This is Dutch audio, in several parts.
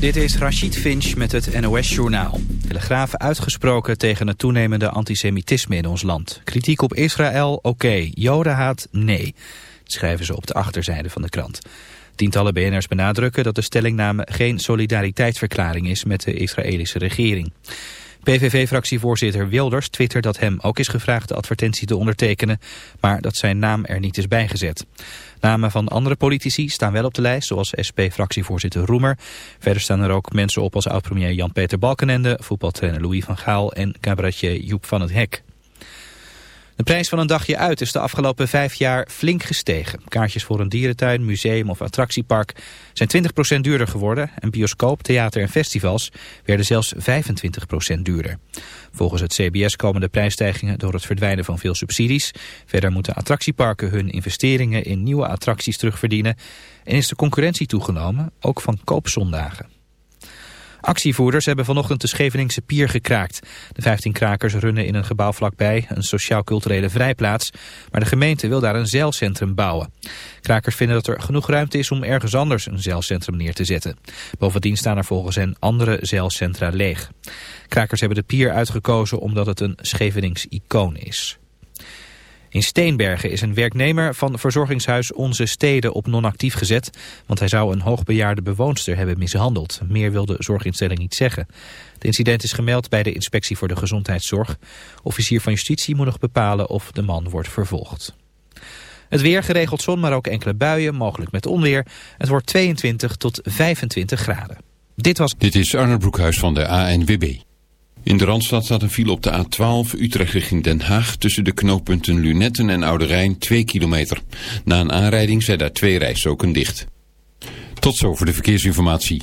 Dit is Rachid Finch met het NOS-journaal. Telegraaf uitgesproken tegen het toenemende antisemitisme in ons land. Kritiek op Israël, oké. Jodenhaat, nee. schrijven ze op de achterzijde van de krant. Tientallen BN'ers benadrukken dat de stellingname geen solidariteitsverklaring is met de Israëlische regering. PVV-fractievoorzitter Wilders twittert dat hem ook is gevraagd de advertentie te ondertekenen, maar dat zijn naam er niet is bijgezet. Namen van andere politici staan wel op de lijst, zoals SP-fractievoorzitter Roemer. Verder staan er ook mensen op als oud-premier Jan-Peter Balkenende, voetbaltrainer Louis van Gaal en cabaretier Joep van het Hek. De prijs van een dagje uit is de afgelopen vijf jaar flink gestegen. Kaartjes voor een dierentuin, museum of attractiepark zijn 20% duurder geworden... en bioscoop, theater en festivals werden zelfs 25% duurder. Volgens het CBS komen de prijsstijgingen door het verdwijnen van veel subsidies. Verder moeten attractieparken hun investeringen in nieuwe attracties terugverdienen... en is de concurrentie toegenomen, ook van koopzondagen. Actievoerders hebben vanochtend de Scheveningse pier gekraakt. De 15 krakers runnen in een gebouw vlakbij, een sociaal-culturele vrijplaats. Maar de gemeente wil daar een zeilcentrum bouwen. Krakers vinden dat er genoeg ruimte is om ergens anders een zeilcentrum neer te zetten. Bovendien staan er volgens hen andere zeilcentra leeg. Krakers hebben de pier uitgekozen omdat het een Schevenings icoon is. In Steenbergen is een werknemer van verzorgingshuis Onze Steden op non-actief gezet, want hij zou een hoogbejaarde bewoonster hebben mishandeld. Meer wil de zorginstelling niet zeggen. Het incident is gemeld bij de Inspectie voor de Gezondheidszorg. Officier van Justitie moet nog bepalen of de man wordt vervolgd. Het weer geregeld zon, maar ook enkele buien, mogelijk met onweer. Het wordt 22 tot 25 graden. Dit was... Dit is Arnold Broekhuis van de ANWB. In de Randstad staat een file op de A12 Utrecht richting Den Haag... tussen de knooppunten Lunetten en Oude Rijn 2 kilometer. Na een aanrijding zijn daar twee rijstroken dicht. Tot zover de verkeersinformatie.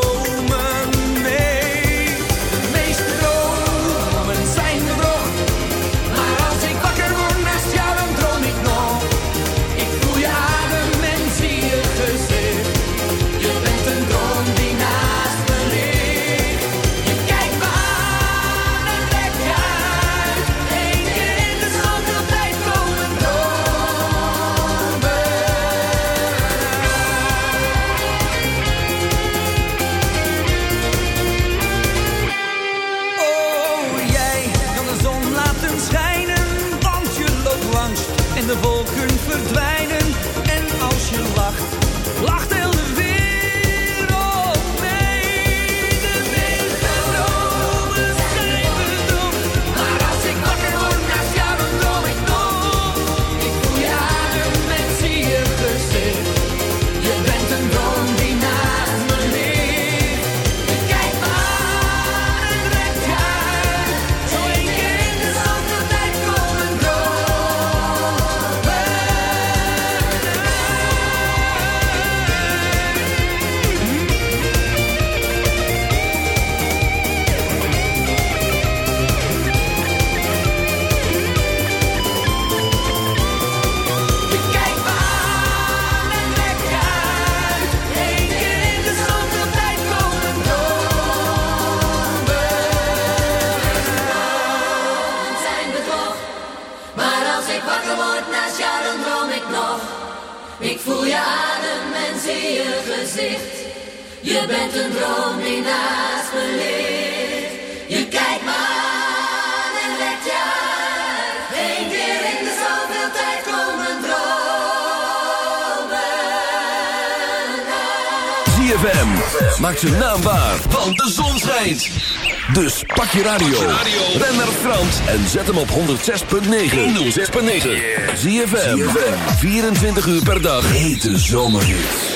Je bent een droom die naast me ligt. Je kijkt maar aan en let je uit. Eén keer in de zoveel tijd komen dromen. ZFM, maak zijn naambaar want de zon schijnt. Dus pak je radio, ren naar Frans en zet hem op 106.9. 106.9. ZFM, 24 uur per dag, hete zomerhits.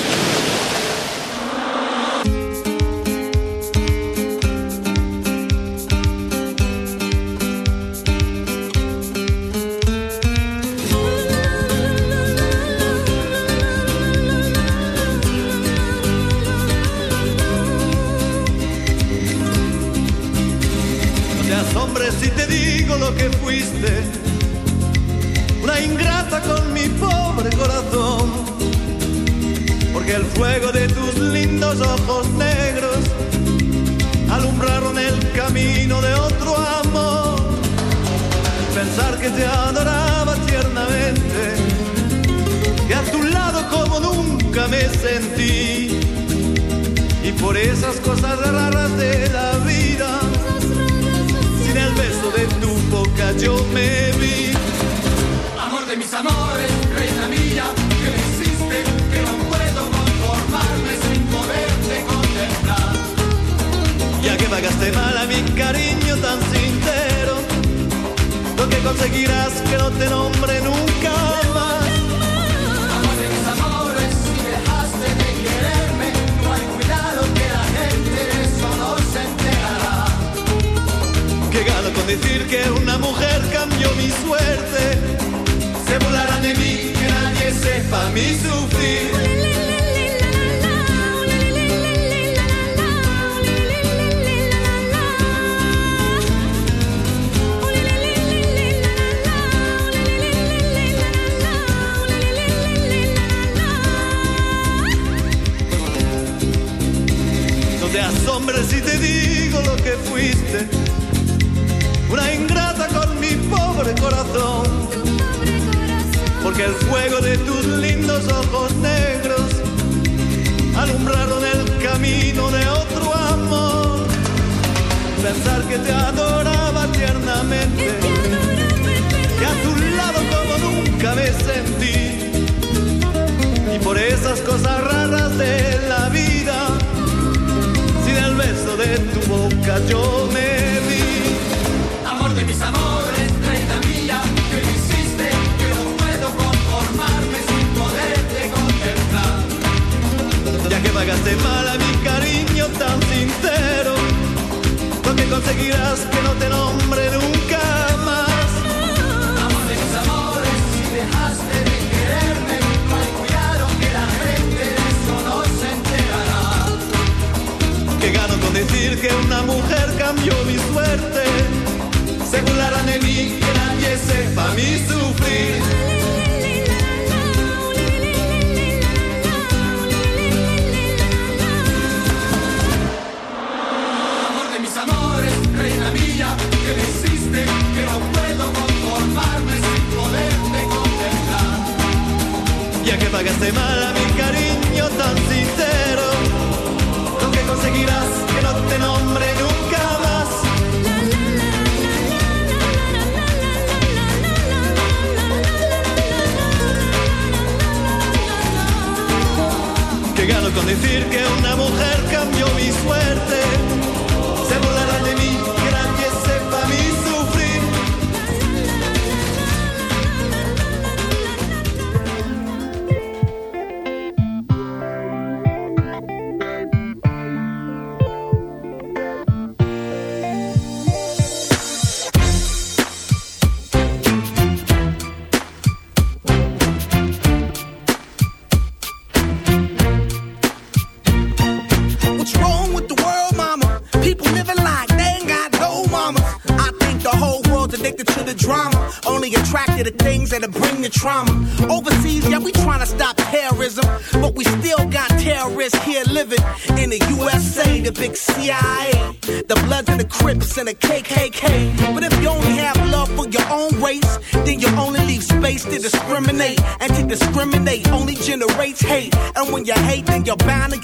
Pagaste mal a mi cariño tan sincero, lo que conseguirás que no te nombre nunca más. Que gano con decir que una mujer cambió mi suerte.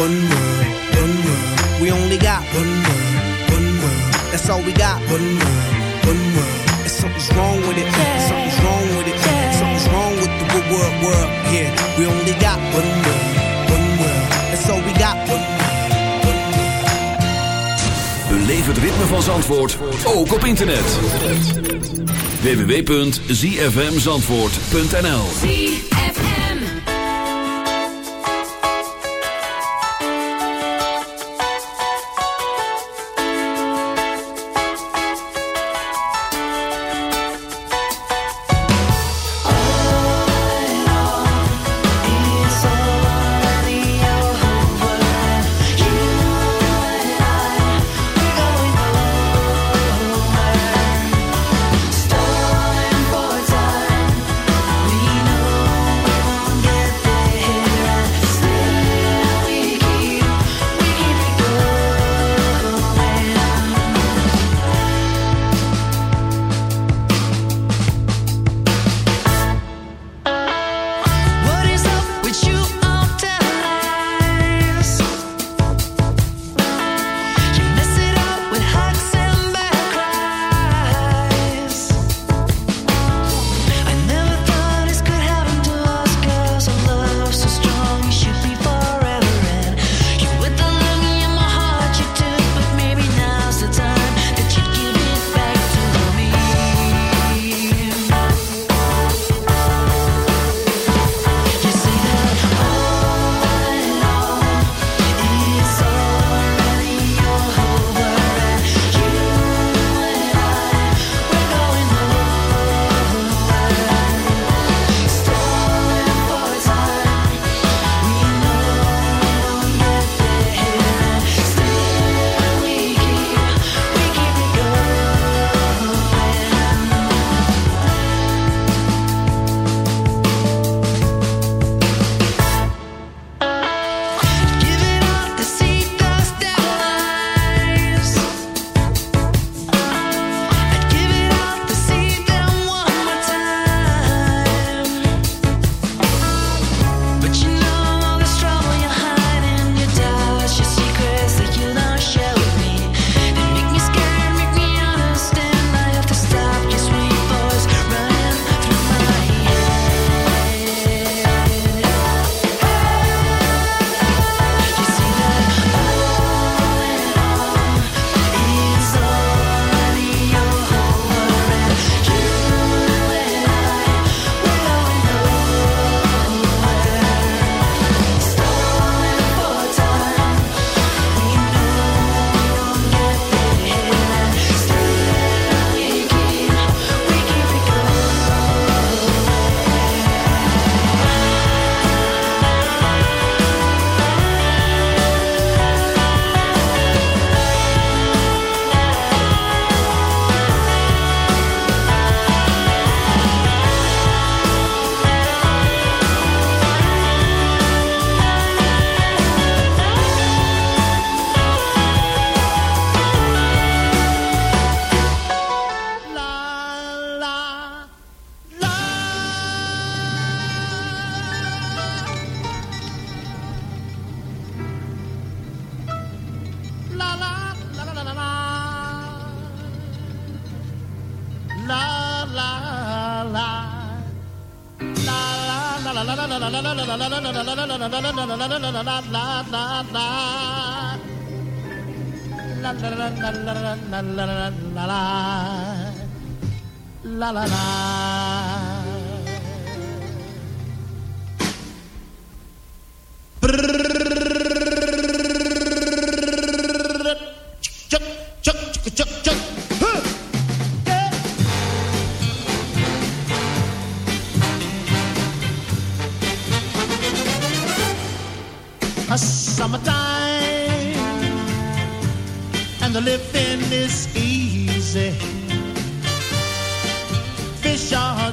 One world, one world. We only got one world, one world. That's all we got. One world, one world. And something's wrong with it. Something's wrong with it. Something's wrong with the good world, world. Yeah, we only got one world, one world. That's all we got. One world. Beleef het ritme van Zandvoort, ook op internet. www.zfmzandvoort.nl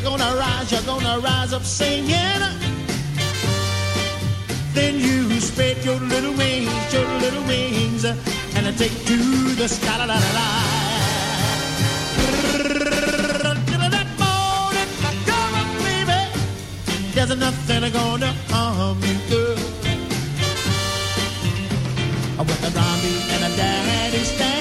You're gonna rise, you're gonna rise up singing. Then you spread your little wings, your little wings, and I take to the sky. La, la, la, la. There's nothing gonna harm you, girl. With the mommy and the daddy standing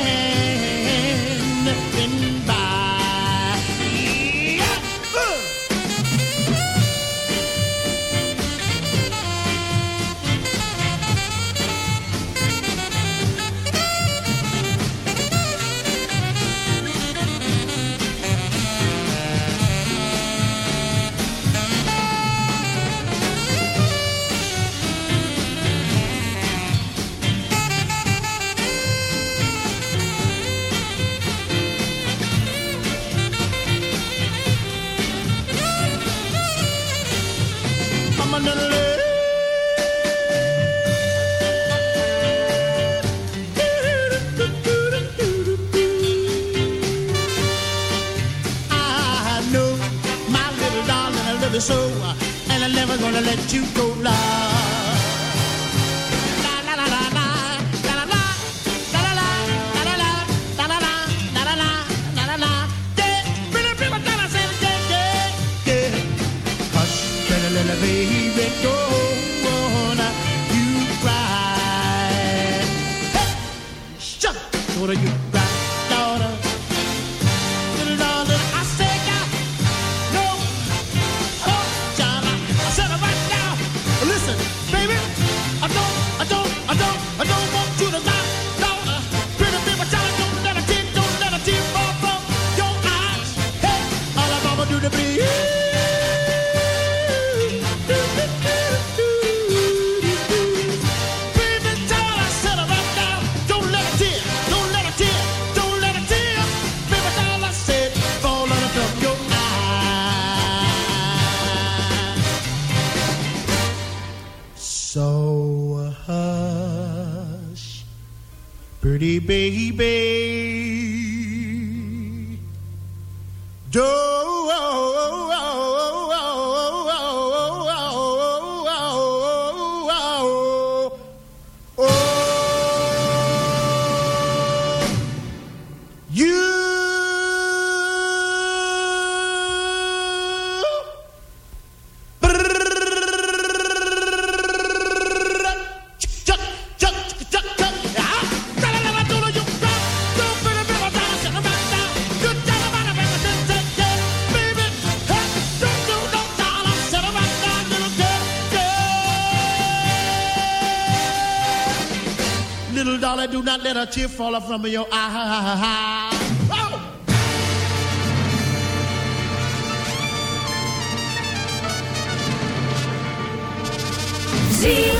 let a tear from your eye. Ella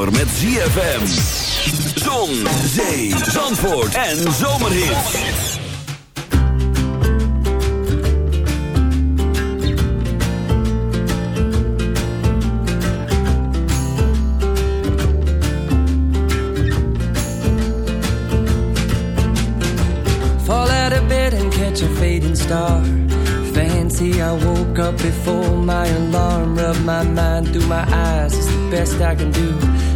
zomer met ZFM. Zon, zee, zandvoort en zomerhit. Fall out of bed and catch a fading star. Fancy, I woke up before my alarm. Rub my mind through my eyes, it's the best I can do.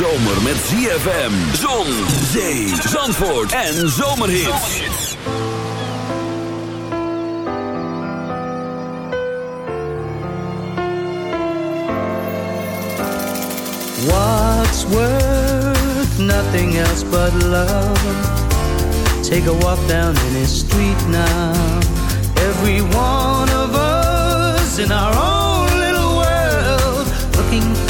Zomer met ZFM, zon, zee, zandvoort en zomerhits. What's worth nothing else but love? Take a walk down any street now. Every one of us in our own little world, looking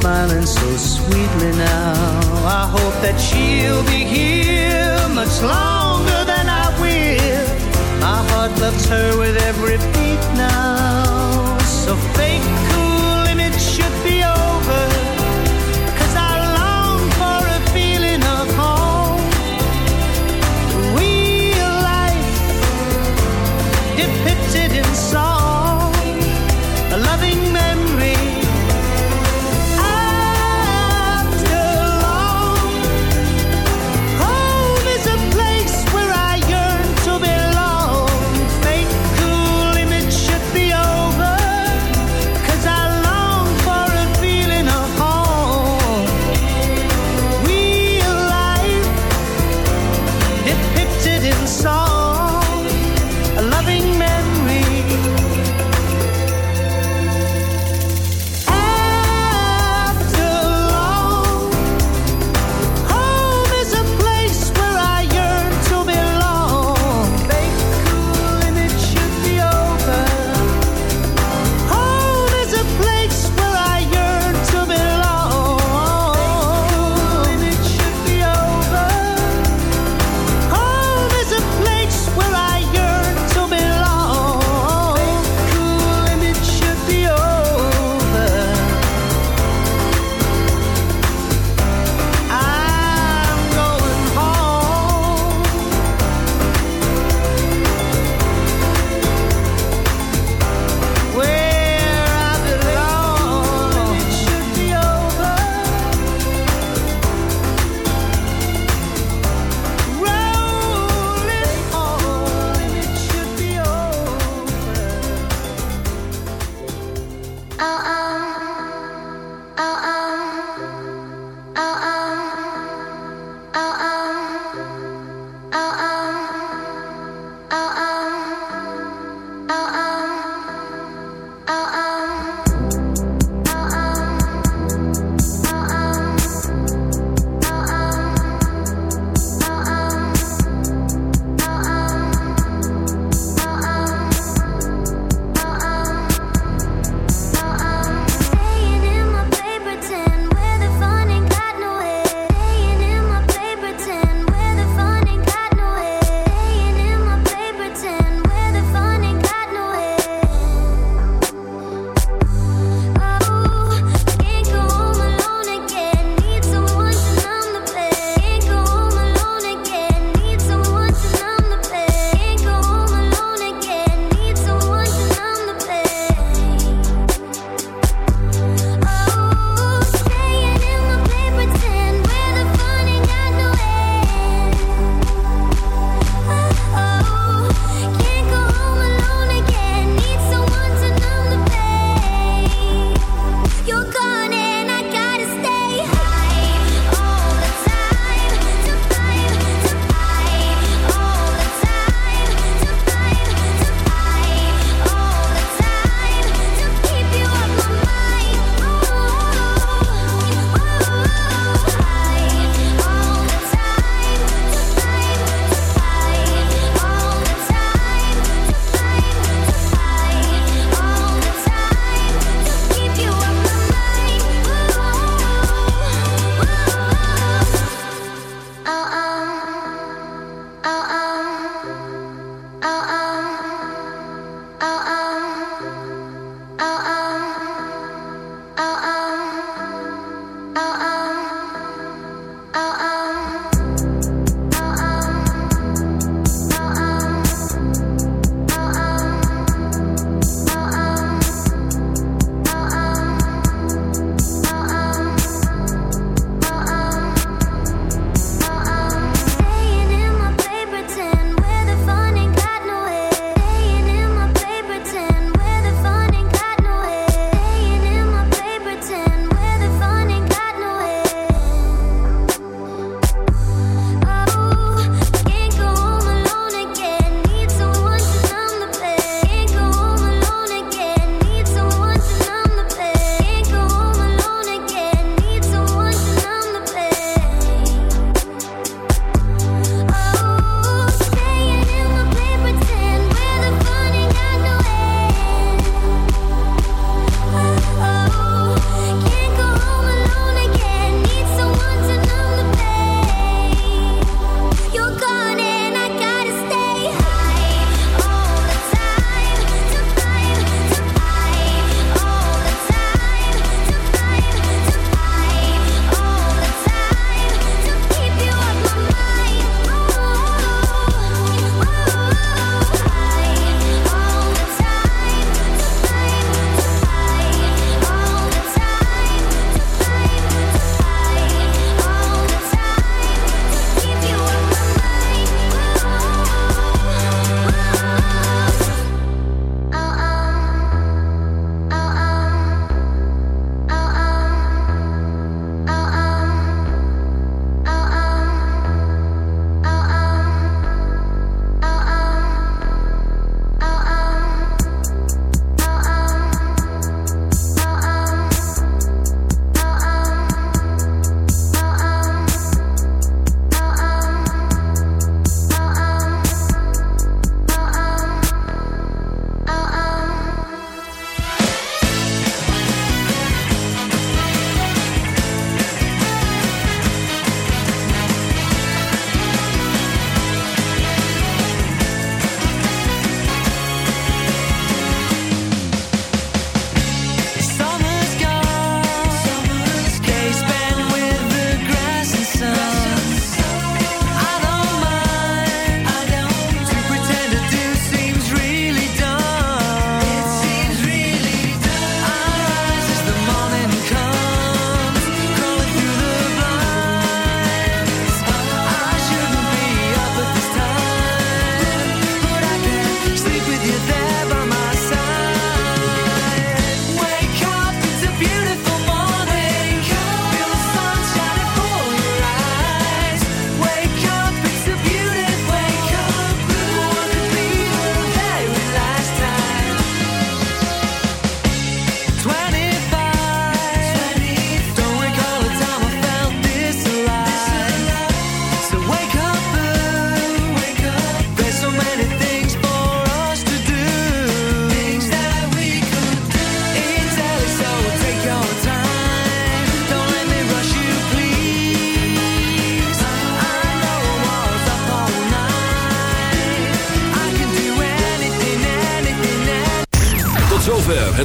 Smiling so sweetly now. I hope that she'll be here much longer heart loves her with every beat now. So fake cool